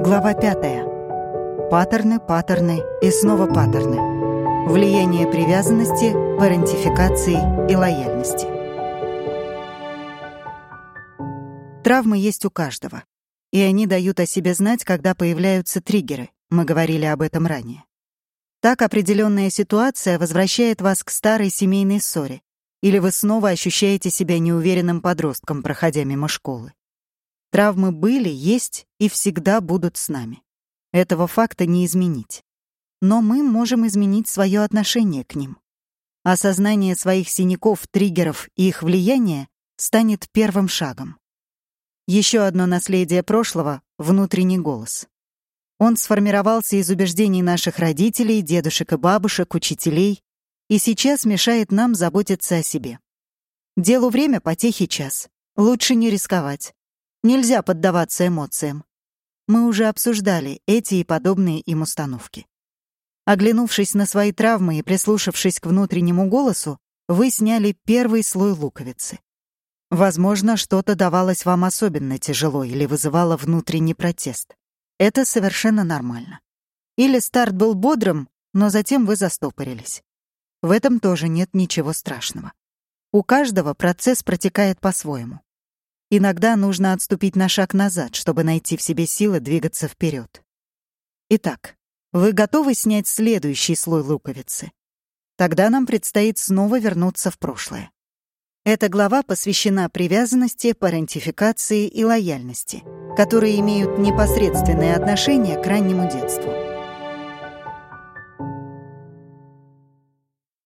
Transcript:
Глава пятая. Паттерны, паттерны и снова паттерны. Влияние привязанности, парентификации и лояльности. Травмы есть у каждого. И они дают о себе знать, когда появляются триггеры. Мы говорили об этом ранее. Так определенная ситуация возвращает вас к старой семейной ссоре, или вы снова ощущаете себя неуверенным подростком, проходя мимо школы. Травмы были, есть и всегда будут с нами. Этого факта не изменить. Но мы можем изменить свое отношение к ним. Осознание своих синяков, триггеров и их влияния станет первым шагом. Еще одно наследие прошлого — внутренний голос. Он сформировался из убеждений наших родителей, дедушек и бабушек, учителей, и сейчас мешает нам заботиться о себе. Делу время, потехи час. Лучше не рисковать. Нельзя поддаваться эмоциям. Мы уже обсуждали эти и подобные им установки. Оглянувшись на свои травмы и прислушавшись к внутреннему голосу, вы сняли первый слой луковицы. Возможно, что-то давалось вам особенно тяжело или вызывало внутренний протест. Это совершенно нормально. Или старт был бодрым, но затем вы застопорились. В этом тоже нет ничего страшного. У каждого процесс протекает по-своему. Иногда нужно отступить на шаг назад, чтобы найти в себе силы двигаться вперед. Итак, вы готовы снять следующий слой луковицы? Тогда нам предстоит снова вернуться в прошлое. Эта глава посвящена привязанности, парентификации и лояльности, которые имеют непосредственное отношение к раннему детству.